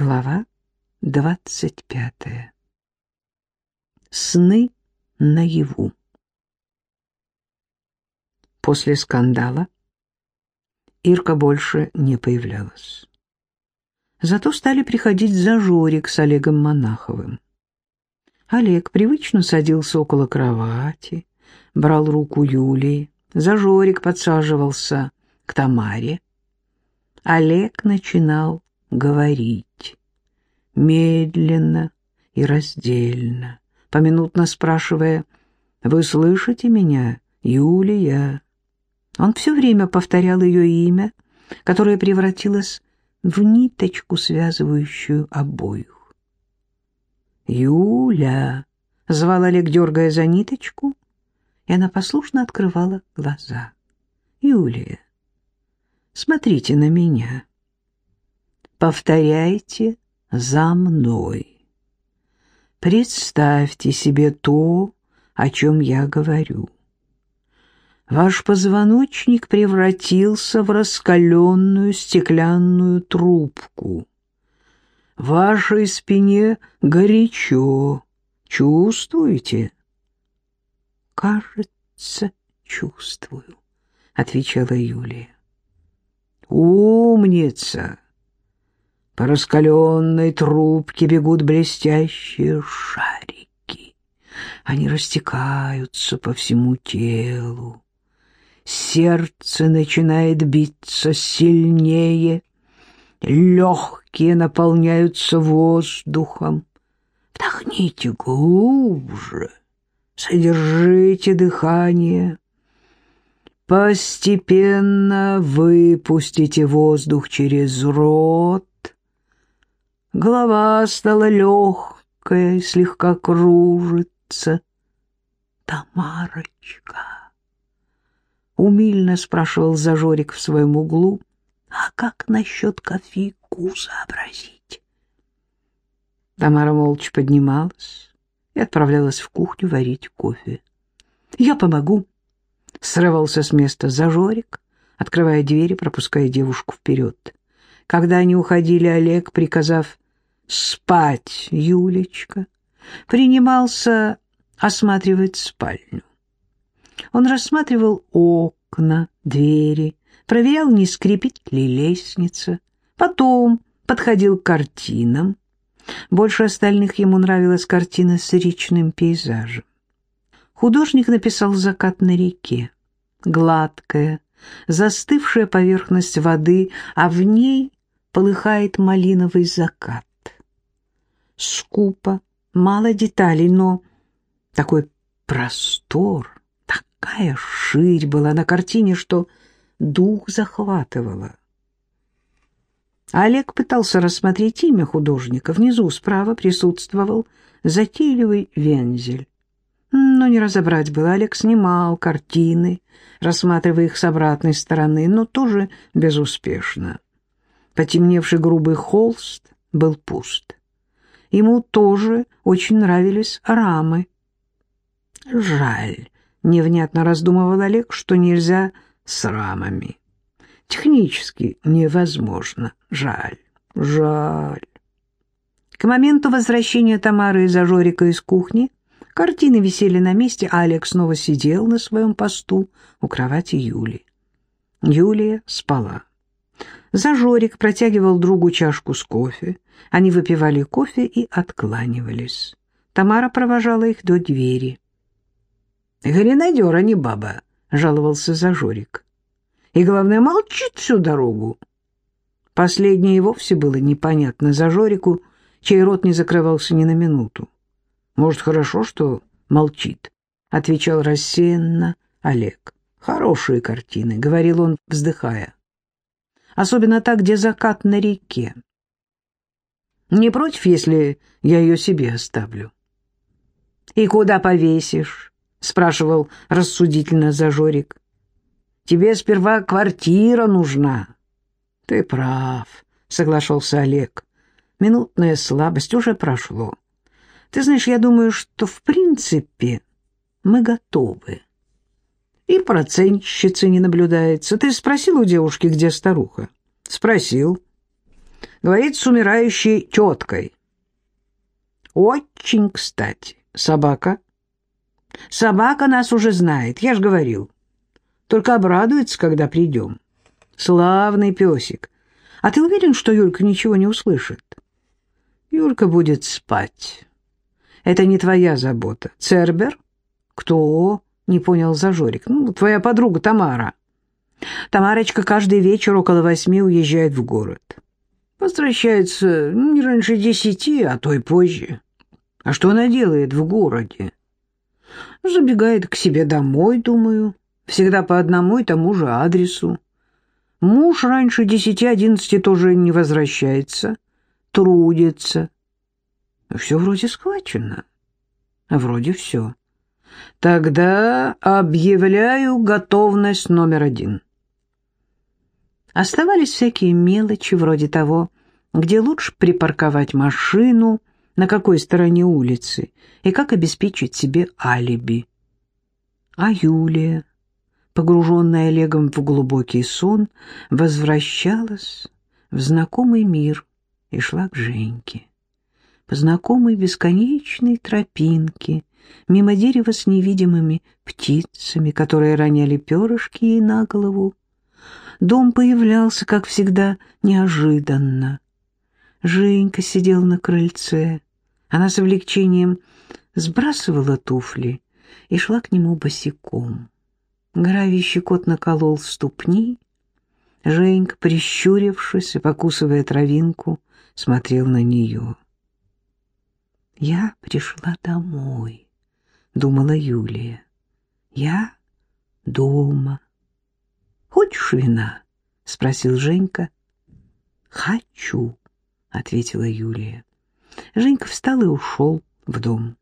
Глава двадцать пятая. Сны наяву. После скандала Ирка больше не появлялась. Зато стали приходить Зажорик с Олегом Монаховым. Олег привычно садился около кровати, брал руку Юлии. Зажорик подсаживался к Тамаре. Олег начинал говорить, медленно и раздельно, поминутно спрашивая, «Вы слышите меня, Юлия?» Он все время повторял ее имя, которое превратилось в ниточку, связывающую обоих. «Юля!» — звал Олег, дергая за ниточку, и она послушно открывала глаза. «Юлия, смотрите на меня. Повторяйте за мной. Представьте себе то, о чем я говорю. Ваш позвоночник превратился в раскаленную стеклянную трубку. В вашей спине горячо. Чувствуете? Кажется, чувствую, отвечала Юлия. Умница! По раскаленной трубке бегут блестящие шарики. Они растекаются по всему телу сердце начинает биться сильнее, легкие наполняются воздухом. Вдохните глубже, содержите дыхание. Постепенно выпустите воздух через рот. Голова стала легкая, слегка кружится. Тамарочка! Умильно спрашивал Зажорик в своем углу. А как насчет кофейку сообразить? Тамара молча поднималась и отправлялась в кухню варить кофе. «Я помогу», — срывался с места Зажорик, открывая двери, пропуская девушку вперед. Когда они уходили, Олег, приказав спать Юлечка, принимался осматривать спальню. Он рассматривал окна, двери, проверял, не скрипит ли лестница. Потом подходил к картинам. Больше остальных ему нравилась картина с речным пейзажем. Художник написал «Закат на реке». Гладкая, застывшая поверхность воды, а в ней полыхает малиновый закат. Скупо, мало деталей, но такой простор, Такая ширь была на картине, что дух захватывала. Олег пытался рассмотреть имя художника. Внизу справа присутствовал затейливый вензель. Но не разобрать было. Олег снимал картины, рассматривая их с обратной стороны, но тоже безуспешно. Потемневший грубый холст был пуст. Ему тоже очень нравились рамы. Жаль, Невнятно раздумывал Олег, что нельзя с рамами. Технически невозможно. Жаль, жаль. К моменту возвращения Тамары и Зажорика из кухни картины висели на месте, а Олег снова сидел на своем посту у кровати Юли. Юлия спала. Зажорик протягивал другу чашку с кофе. Они выпивали кофе и откланивались. Тамара провожала их до двери. Гренадер, а не баба, — жаловался Зажорик. И, главное, молчит всю дорогу. Последнее и вовсе было непонятно Зажорику, чей рот не закрывался ни на минуту. «Может, хорошо, что молчит?» — отвечал рассеянно Олег. «Хорошие картины», — говорил он, вздыхая. «Особенно та, где закат на реке. Не против, если я ее себе оставлю?» «И куда повесишь?» — спрашивал рассудительно Зажорик. «Тебе сперва квартира нужна». «Ты прав», — соглашался Олег. «Минутная слабость уже прошло. Ты знаешь, я думаю, что в принципе мы готовы. И процентщицы не наблюдается. Ты спросил у девушки, где старуха?» «Спросил. Говорит с умирающей теткой. Очень кстати. Собака? Собака нас уже знает, я ж говорил. Только обрадуется, когда придем. Славный песик. А ты уверен, что Юлька ничего не услышит? Юлька будет спать. Это не твоя забота. Цербер? Кто? Не понял Зажорик. Ну, твоя подруга Тамара. Тамарочка каждый вечер около восьми уезжает в город. Возвращается не раньше десяти, а то и позже. А что она делает в городе? Забегает к себе домой, думаю. Всегда по одному и тому же адресу. Муж раньше десяти-одиннадцати тоже не возвращается. Трудится. Все вроде схвачено. Вроде все. Тогда объявляю готовность номер один. Оставались всякие мелочи, вроде того, где лучше припарковать машину, на какой стороне улицы, и как обеспечить себе алиби. А Юлия, погруженная Олегом в глубокий сон, возвращалась в знакомый мир и шла к Женьке. По знакомой бесконечной тропинке, мимо дерева с невидимыми птицами, которые роняли перышки ей на голову, Дом появлялся, как всегда, неожиданно. Женька сидела на крыльце. Она с облегчением сбрасывала туфли и шла к нему босиком. Гравий щекотно наколол ступни. Женька, прищурившись и покусывая травинку, смотрел на нее. «Я пришла домой», — думала Юлия. «Я дома». «Хочешь вина?» — спросил Женька. «Хочу», — ответила Юлия. Женька встал и ушел в дом.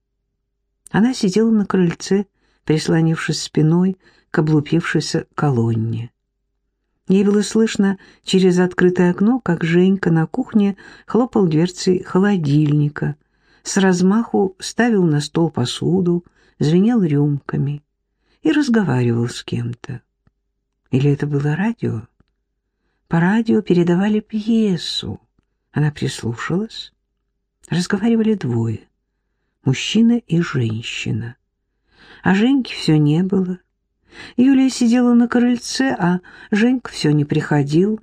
Она сидела на крыльце, прислонившись спиной к облупившейся колонне. Ей было слышно через открытое окно, как Женька на кухне хлопал дверцей холодильника, с размаху ставил на стол посуду, звенел рюмками и разговаривал с кем-то. Или это было радио? По радио передавали пьесу. Она прислушалась. Разговаривали двое. Мужчина и женщина. А Женьки все не было. Юлия сидела на крыльце, а Женька все не приходил.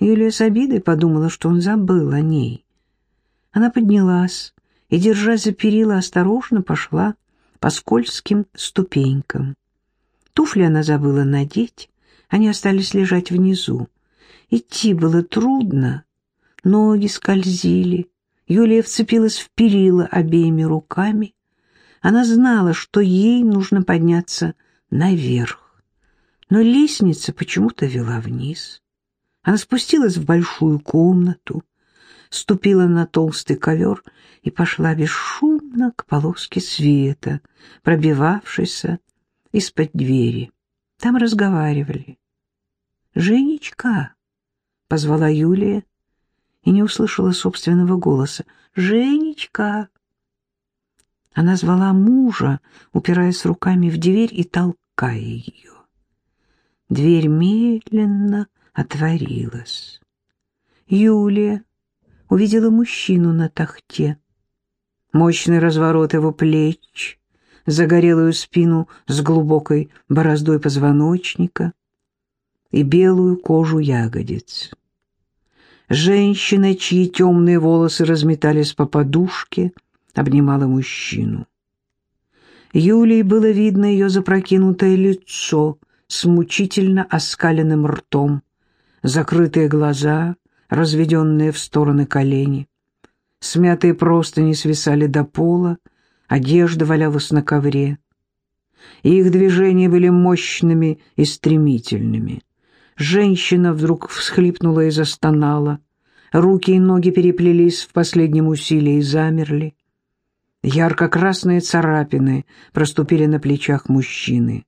Юлия с обидой подумала, что он забыл о ней. Она поднялась и, держа за перила, осторожно пошла по скользким ступенькам. Туфли она забыла надеть, они остались лежать внизу. Идти было трудно, ноги скользили. Юлия вцепилась в перила обеими руками. Она знала, что ей нужно подняться наверх. Но лестница почему-то вела вниз. Она спустилась в большую комнату, ступила на толстый ковер и пошла бесшумно к полоске света, пробивавшейся из-под двери. Там разговаривали. «Женечка!» — позвала Юлия и не услышала собственного голоса. «Женечка!» Она звала мужа, упираясь руками в дверь и толкая ее. Дверь медленно отворилась. Юлия увидела мужчину на тахте. Мощный разворот его плеч, загорелую спину с глубокой бороздой позвоночника и белую кожу ягодиц. Женщина, чьи темные волосы разметались по подушке, обнимала мужчину. Юлии было видно ее запрокинутое лицо с мучительно оскаленным ртом, закрытые глаза, разведенные в стороны колени. Смятые простыни свисали до пола, одежда валялась на ковре. Их движения были мощными и стремительными. Женщина вдруг всхлипнула и застонала. Руки и ноги переплелись в последнем усилии и замерли. Ярко-красные царапины проступили на плечах мужчины.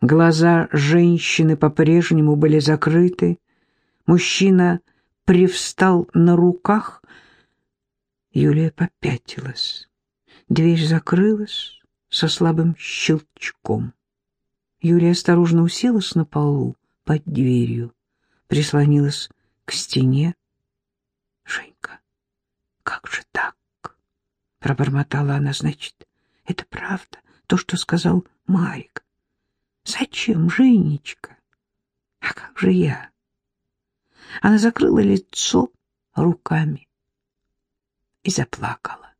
Глаза женщины по-прежнему были закрыты. Мужчина привстал на руках. Юлия попятилась. Дверь закрылась со слабым щелчком. Юлия осторожно уселась на полу под дверью, прислонилась к стене. — Женька, как же так? — пробормотала она. — Значит, это правда, то, что сказал Марик. — Зачем, Женечка? А как же я? Она закрыла лицо руками и заплакала.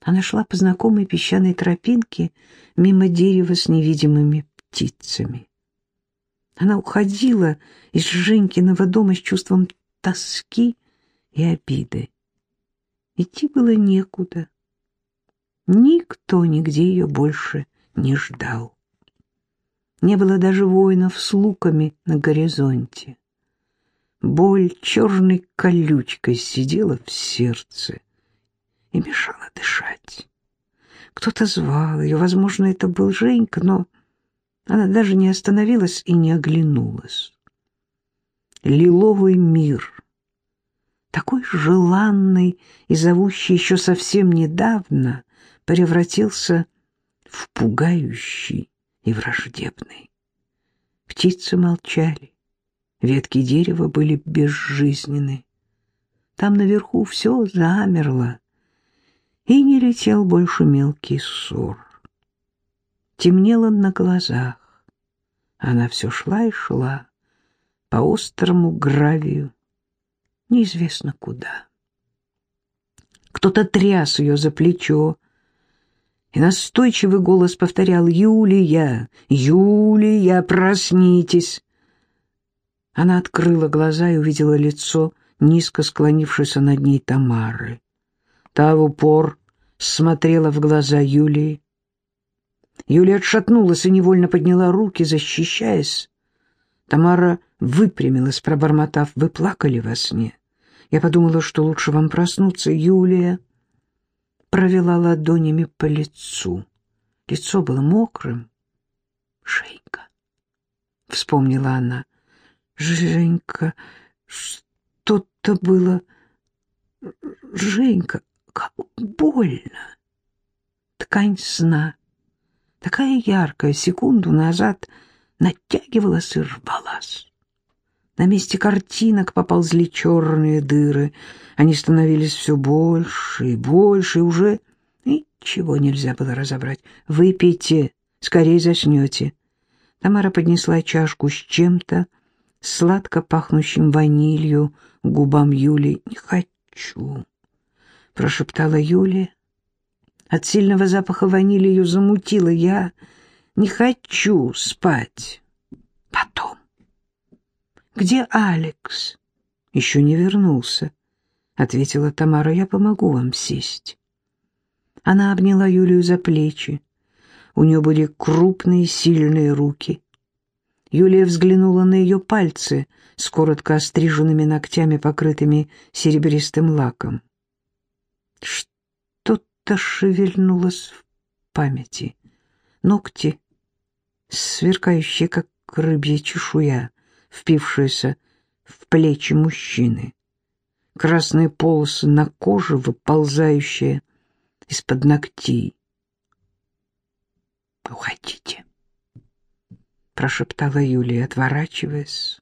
Она шла по знакомой песчаной тропинке мимо дерева с невидимыми птицами. Она уходила из Женькиного дома с чувством тоски и обиды. Идти было некуда. Никто нигде ее больше не ждал. Не было даже воинов с луками на горизонте. Боль черной колючкой сидела в сердце и мешала дышать. Кто-то звал ее, возможно, это был Женька, но она даже не остановилась и не оглянулась. Лиловый мир, такой желанный и зовущий еще совсем недавно, превратился в пугающий и враждебный. Птицы молчали, ветки дерева были безжизненны. Там наверху все замерло, и не летел больше мелкий ссор. Темнело на глазах. Она все шла и шла по острому гравию, неизвестно куда. Кто-то тряс ее за плечо, и настойчивый голос повторял «Юлия! Юлия, проснитесь!» Она открыла глаза и увидела лицо низко склонившейся над ней Тамары. Та в упор смотрела в глаза Юлии. Юлия отшатнулась и невольно подняла руки, защищаясь. Тамара выпрямилась, пробормотав, «Вы плакали во сне?» Я подумала, что лучше вам проснуться. Юлия провела ладонями по лицу. Лицо было мокрым. «Женька», — вспомнила она, — «Женька, что-то было... Женька, как больно!» Ткань сна, такая яркая, секунду назад натягивалась и рвалась. На месте картинок поползли черные дыры. Они становились все больше и больше, и уже ничего нельзя было разобрать. «Выпейте, скорее заснете». Тамара поднесла чашку с чем-то, сладко пахнущим ванилью, губам Юли. «Не хочу», — прошептала Юлия. От сильного запаха ванили ее замутило. «Я не хочу спать. Потом». «Где Алекс?» «Еще не вернулся», — ответила Тамара. «Я помогу вам сесть». Она обняла Юлию за плечи. У нее были крупные сильные руки. Юлия взглянула на ее пальцы с коротко остриженными ногтями, покрытыми серебристым лаком. Что-то шевельнулось в памяти. Ногти, сверкающие, как рыбья чешуя впившаяся в плечи мужчины. Красные полосы на коже, выползающие из-под ногтей. «Уходите», — прошептала Юлия, отворачиваясь.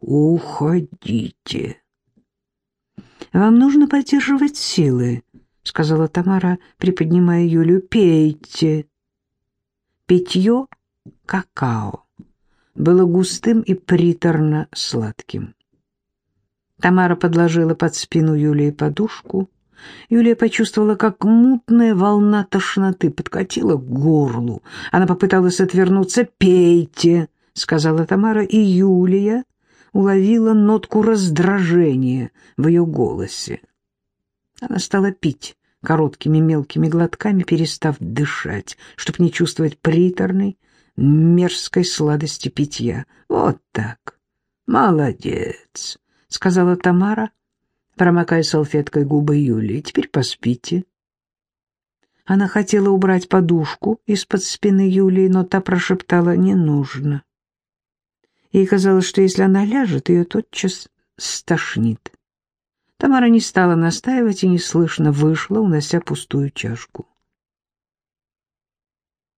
«Уходите». «Вам нужно поддерживать силы», — сказала Тамара, приподнимая Юлию. «Пейте». Питье — какао было густым и приторно-сладким. Тамара подложила под спину Юлии подушку. Юлия почувствовала, как мутная волна тошноты подкатила к горлу. Она попыталась отвернуться. «Пейте!» — сказала Тамара, и Юлия уловила нотку раздражения в ее голосе. Она стала пить короткими мелкими глотками, перестав дышать, чтобы не чувствовать приторный, мерзкой сладости питья. Вот так. Молодец, сказала Тамара, промокая салфеткой губы Юлии. Теперь поспите. Она хотела убрать подушку из-под спины Юлии, но та прошептала «не нужно». Ей казалось, что если она ляжет, ее тотчас стошнит. Тамара не стала настаивать и неслышно вышла, унося пустую чашку.